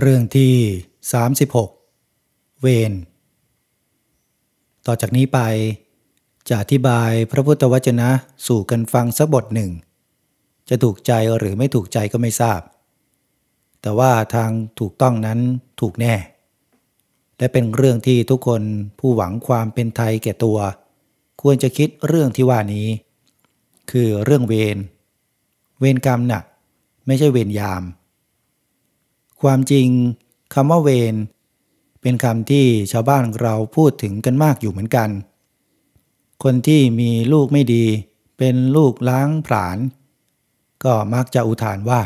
เรื่องที่ 36 เวรต่อจากนี้ไป จะอธิบายพระพุทธวจนะสู่กันฟังสักบทหนึ่ง จะถูกใจหรือไม่ถูกใจก็ไม่ทราบ แต่ว่าทางถูกต้องนั้นถูกแน่ และเป็นเรื่องที่ทุกคนผู้หวังความเป็นไทยแก่ตัว ควรจะคิดเรื่องที่ว่านี้ คือเรื่องเวร เวรกรรมหนัก ไม่ใช่เวรยาม ความจริงคำว่าเวรเป็นคำที่ชาวบ้านเราพูดถึงกันมากอยู่เหมือนกัน คนที่มีลูกไม่ดี เป็นลูกล้างผลาญก็มักจะอุทานว่า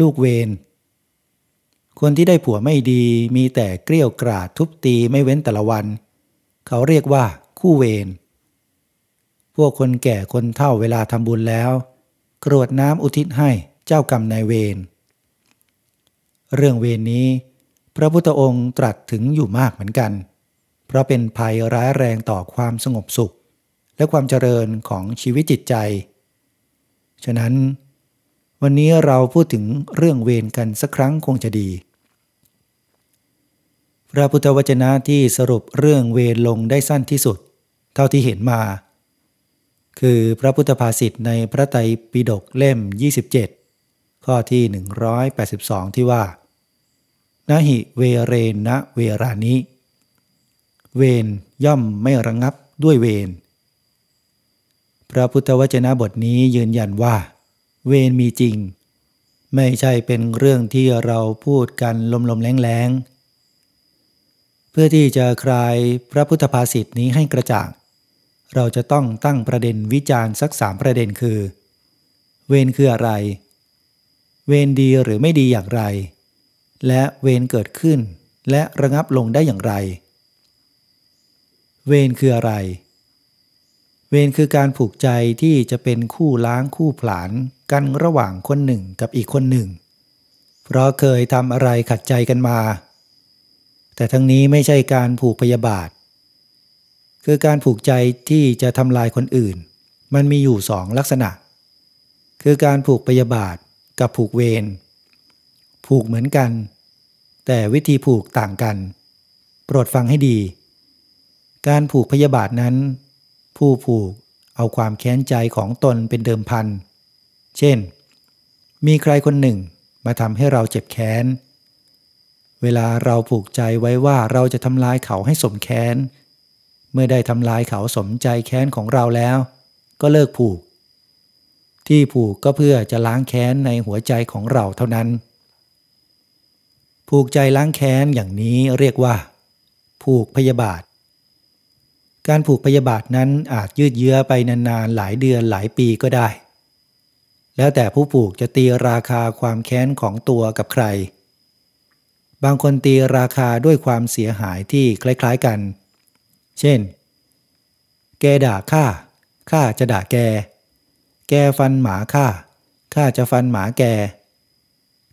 ลูกเวรคนที่ได้ผัวไม่ดีมีแต่เกลี้ยวกราดทุบตีไม่เว้นแต่ละวัน เขาเรียกว่าคู่เวรพวกคนแก่คนเฒ่าเวลาทำบุญแล้ว กรวดน้ำอุทิศให้เจ้ากรรมนายเวร เรื่องเวรนนี้ พระพุทธองค์ตรัสถึงอยู่มากเหมือนกัน เพราะเป็นภัยร้ายแรงต่อความสงบสุข และความเจริญของชีวิตจิตใจ ฉะนั้น วันนี้เราพูดถึงเรื่องเวรกันสักครั้งคงจะดี พระพุทธวจนะที่สรุปเรื่องเวรลงได้สั้นที่สุด เท่าที่เห็นมา คือพระพุทธภาษิตในพระไตรปิฎกเล่ม 27 ข้อที่ 182 ที่ว่านะหิเวเรนะเวรานิ เวนย่อมไม่ระงับด้วยเวนพระพุทธวจนะบทนี้ยืนยันว่า เวนมีจริง ไม่ใช่เป็นเรื่องที่เราพูดกันลมๆแรงๆ เพื่อที่จะคลายพระพุทธภาษิตนี้ให้กระจ่าง เราจะต้องตั้งประเด็นวิจารณ์สักสามประเด็นคือ เวนคืออะไร เวนดีหรือไม่ดีอย่างไร และเวรเกิดขึ้น และระงับลงได้อย่างไร เวรคืออะไร เวรคือการผูกใจที่จะเป็นคู่ล้างคู่ผลานกันระหว่างคนหนึ่งกับอีกคนหนึ่ง เพราะเคยทำอะไรขัดใจกันมา แต่ทั้งนี้ไม่ใช่การผูกพยาบาท คือการผูกใจที่จะทำลายคนอื่น มันมีอยู่สองลักษณะ คือการผูกพยาบาท กับผูกเวร ผูกเหมือนกัน แต่วิธีผูกต่างกัน โปรดฟังให้ดี การผูกพยาบาทนั้น ผู้ผูกเอาความแค้นใจของตนเป็นเดิมพัน เช่น มีใครคนหนึ่งมาทำให้เราเจ็บแค้น เวลาเราผูกใจไว้ว่าเราจะทำลายเขาให้สมแค้น เมื่อได้ทำลายเขาสมใจแค้นของเราแล้ว ก็เลิกผูก ที่ผูกก็เพื่อจะล้างแค้นในหัวใจของเราเท่านั้น ผูกใจล้างแค้นอย่างนี้เรียกว่า ผูกพยาบาท การผูกพยาบาทนั้นอาจยืดเยื้อไปนานๆหลายเดือนหลายปีก็ได้ แล้วแต่ผู้ผูกจะตีราคาความแค้นของตัวกับใคร บางคนตีราคาด้วยความเสียหายที่คล้ายๆกัน เช่น แกด่าข้าข้าจะด่าแก แกฟันหมาข้า ข้าจะฟันหมาแก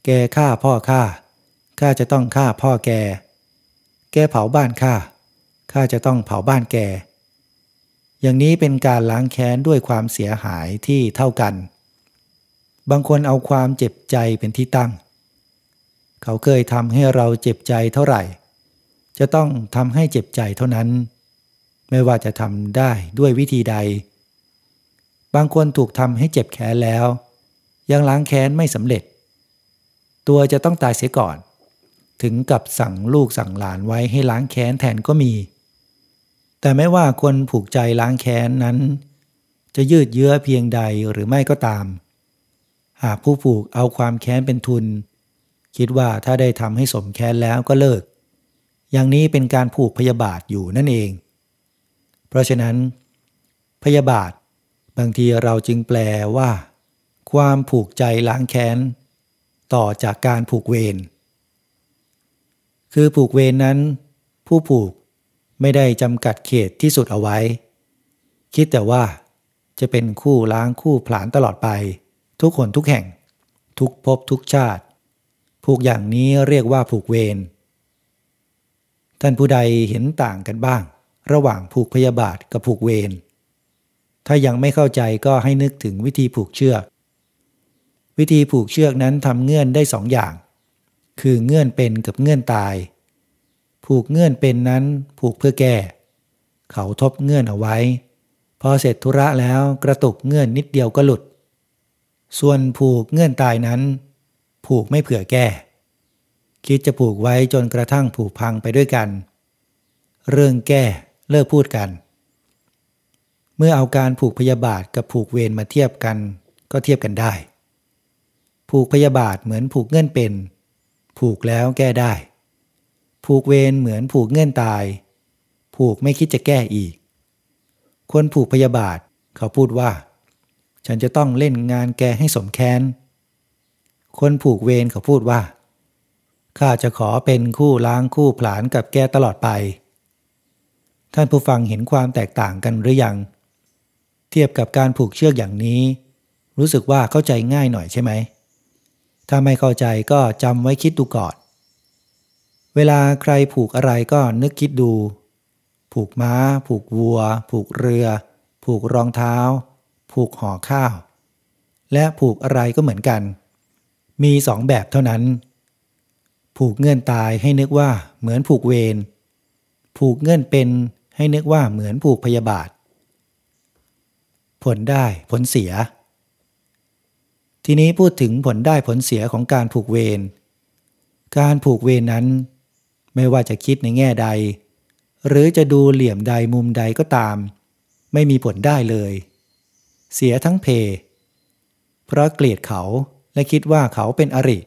แกฆ่าพ่อข้า ข้าจะต้องฆ่าพ่อแก แกเผาบ้านข้า ข้าจะต้องเผาบ้านแก อย่างนี้เป็นการล้างแค้นด้วยความเสียหายที่เท่ากัน บางคนเอาความเจ็บใจเป็นที่ตั้ง เขาเคยทำให้เราเจ็บใจเท่าไหร่ จะต้องทำให้เจ็บใจเท่านั้น ไม่ว่าจะทำได้ด้วยวิธีใด บางคนถูกทำให้เจ็บแค้นแล้ว ยังล้างแค้นไม่สำเร็จ ตัวจะต้องตายเสียก่อน ถึงกับสั่งลูกสั่งหลานไว้ให้ล้างแค้นแทนก็มี แต่ไม่ว่าคนผูกใจล้างแค้นนั้น จะยืดเยื้อเพียงใดหรือไม่ก็ตาม หากผู้ผูกเอาความแค้นเป็นทุน คิดว่าถ้าได้ทำให้สมแค้นแล้วก็เลิก อย่างนี้เป็นการผูกพยาบาทอยู่นั่นเอง เพราะฉะนั้น พยาบาท บางทีเราจึงแปลว่า ความผูกใจล้างแค้น ต่อจากการผูกเวรคือผูกเวรนนั้น ผู้ผูกไม่ได้จำกัดเขตที่สุดเอาไว้ คิดแต่ว่า จะเป็นคู่ล้างคู่ผลานตลอดไป ทุกคนทุกแห่ง ทุกภพทุกชาติ ผูกอย่างนี้เรียกว่าผูกเวรท่านผู้ใดเห็นต่างกันบ้าง ระหว่างผูกพยาบาทกับผูกเวร ถ้ายังไม่เข้าใจก็ให้นึกถึงวิธีผูกเชือก วิธีผูกเชือกนั้นทำเงื่อนได้สองอย่าง คือเงื่อนเป็นกับเงื่อนตาย ผูกเงื่อนเป็นนั้นผูกเพื่อแก้ เขาทบเงื่อนเอาไว้ พอเสร็จธุระแล้วกระตุกเงื่อนนิดเดียวก็หลุด ส่วนผูกเงื่อนตายนั้น ผูกไม่เผื่อแก้ คิดจะผูกไว้จนกระทั่งผูกพังไปด้วยกัน เรื่องแก้เลิกพูดกัน เมื่อเอาการผูกพยาบาทกับผูกเวรมาเทียบกัน ก็เทียบกันได้ ผูกพยาบาทเหมือนผูกเงื่อนเป็น ผูกแล้วแก้ได้ ผูกเวรเหมือนผูกเงื่อนตาย ผูกไม่คิดจะแก้อีก คนผูกพยาบาทเขาพูดว่า ฉันจะต้องเล่นงานแกให้สมแค้น คนผูกเวรเขาพูดว่าข้าจะขอเป็นคู่ล้างคู่ผลานกับแกตลอดไป ท่านผู้ฟังเห็นความแตกต่างกันหรือยัง ทียบกับการผูกเชือกอย่างนี้ รู้สึกว่าเข้าใจง่ายหน่อยใช่ไหม ถ้าไม่เข้าใจก็จำไว้คิดดูก่อน เวลาใครผูกอะไรก็นึกคิดดู ผูกม้า ผูกวัว ผูกเรือ ผูกรองเท้า ผูกห่อข้าว และผูกอะไรก็เหมือนกัน มีสองแบบเท่านั้น ผูกเงื่อนตายให้นึกว่าเหมือนผูกเวร ผูกเงื่อนเป็นให้นึกว่าเหมือนผูกพยาบาท ผลได้ผลเสีย ทีนี้พูดถึงผลได้ผลเสียของการผูกเวร การผูกเวรนั้น ไม่ว่าจะคิดในแง่ใด หรือจะดูเหลี่ยมใดมุมใดก็ตาม ไม่มีผลได้เลย เสียทั้งเพ เพราะเกลียดเขาและคิดว่าเขาเป็นอริ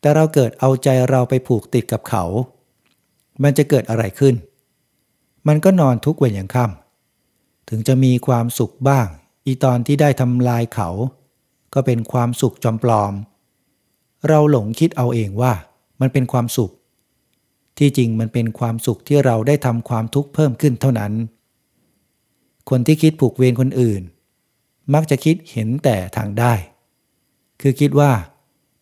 แต่เราเกิดเอาใจเราไปผูกติดกับเขา มันจะเกิดอะไรขึ้น มันก็นอนทุกวันอย่างค่ำ ถึงจะมีความสุขบ้าง อีตอนที่ได้ทำลายเขา ก็เป็นความสุขจอมปลอม เราหลงคิดเอาเองว่ามันเป็นความสุข ที่จริงมันเป็นความสุขที่เราได้ทำความทุกข์เพิ่มขึ้นเท่านั้น คนที่คิดผูกเวรคนอื่น มักจะคิดเห็นแต่ทางได้ คือคิดว่า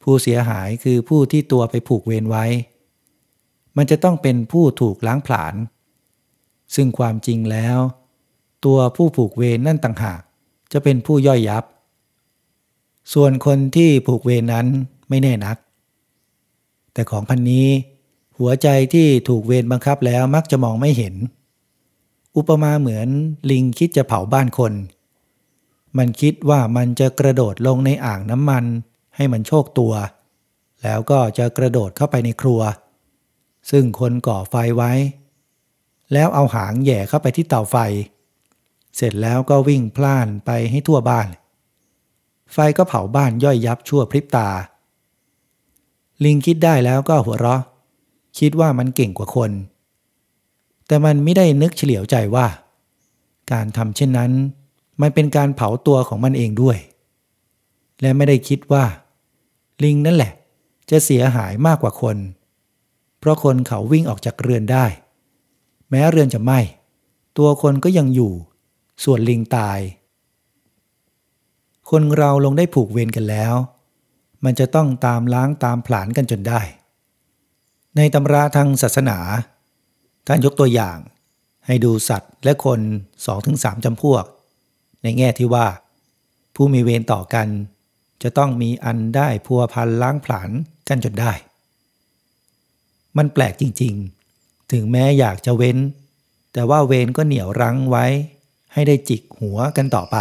ผู้เสียหายคือผู้ที่ตัวไปผูกเวรไว้ มันจะต้องเป็นผู้ถูกล้างผลาญซึ่งความจริงแล้ว ตัวผู้ผูกเวรนั่นต่างหากจะเป็นผู้ย่อยยับ ส่วนคนที่ผูกเวรนั้นไม่แน่นัก แต่ของพันนี้ หัวใจที่ถูกเวรบังคับแล้วมักจะมองไม่เห็น อุปมาเหมือนลิงคิดจะเผาบ้านคน มันคิดว่ามันจะกระโดดลงในอ่างน้ำมัน ให้มันโชคตัว แล้วก็จะกระโดดเข้าไปในครัว ซึ่งคนก่อไฟไว้ แล้วเอาหางแย่เข้าไปที่เตาไฟ เสร็จแล้วก็วิ่งพล่านไปให้ทั่วบ้าน ไฟก็เผาบ้านย่อยยับชั่วพริบตา ลิงคิดได้แล้วก็หัวเราะ คิดว่ามันเก่งกว่าคน แต่มันไม่ได้นึกเฉลียวใจว่า การทำเช่นนั้น มันเป็นการเผาตัวของมันเองด้วย และไม่ได้คิดว่า ลิงนั่นแหละ จะเสียหายมากกว่าคน เพราะคนเขาวิ่งออกจากเรือนได้ แม้เรือนจะไหม้ตัวคนก็ยังอยู่ ส่วนลิงตาย คนเราลงได้ผูกเวรกันแล้ว มันจะต้องตามล้างตามผลาญกันจนได้ ในตำราทางศาสนา ท่านยกตัวอย่าง ให้ดูสัตว์และคนสองถึงสามจำพวก ในแง่ที่ว่า ผู้มีเวรต่อกัน จะต้องมีอันได้พัวพันล้างผลาญกันจนได้ มันแปลกจริงๆ ถึงแม้อยากจะเว้น แต่ว่าเวรก็เหนียวรั้งไว้ ให้ได้จิกหัวกันต่อไป